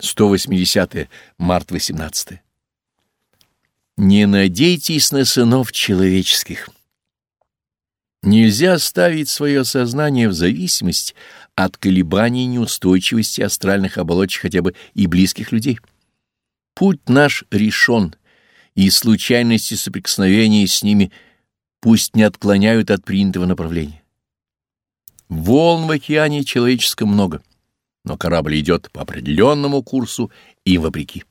180 -е, март 18 Не надейтесь на сынов человеческих. Нельзя ставить свое сознание в зависимость от колебаний неустойчивости астральных оболочек хотя бы и близких людей. Путь наш решен, и случайности соприкосновения с ними пусть не отклоняют от принятого направления. Волн в океане человеческом много, но корабль идет по определенному курсу и вопреки.